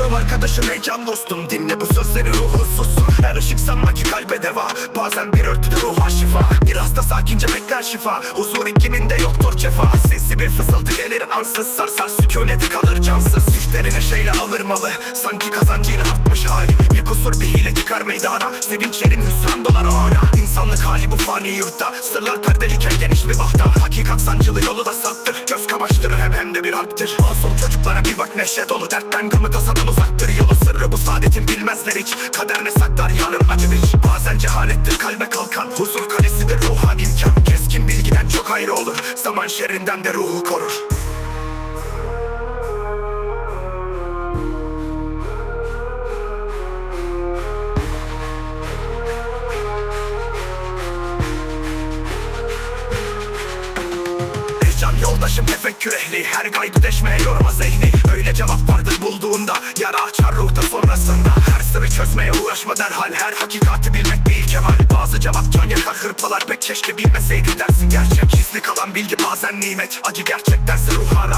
arkadaşın ey can dostum. Dinle bu sözleri ruhu sussun. Her ışık sanma kalbe deva. Bazen bir örtüde ruha şifa. Biraz da sakince bekler şifa. Huzur ikiminde yoktur cefa. Sesli bir fısıltı gelir ansız Sarsar. Sükuneti kalır cansız. Düşleri neşeyle alır malı Sanki kazancıyla artmış hali. Bir kusur bir hile çıkar meydana. Sevinçlerin hüsran dolar ana. İnsanlık hali bu fani yurtta. Sırlar perdeliyken geniş bir bahta. Hakikat sancılı yolu da saptır de bir harptir. Masum çocuklara bir bak neşe dolu Dertten gımı tasadan uzaktır. Yolu sırrı bu saadetin bilmezler hiç. Kader ne saklar yarın acı bir Bazen cehalettir kalbe kalkan. Huzur kalesidir ruha imkan. Keskin bilgiden çok ayrı olur. Zaman şerrinden de ruhu korur Can yoldaşım tefekkür ehli Her gaybı deşmeye yorma zihni. Öyle cevap vardır bulduğunda. Yara açar ruhta sonrasında. Her sırrı çözmeye uğraşma derhal. Her hakikati bilmek bir kemal. Bazı cevap can yakar hırpalar Pek keşke bilmeseydin dersin gerçek. Gizli kalan bilgi bazen nimet. Acı gerçektense ruha rahmet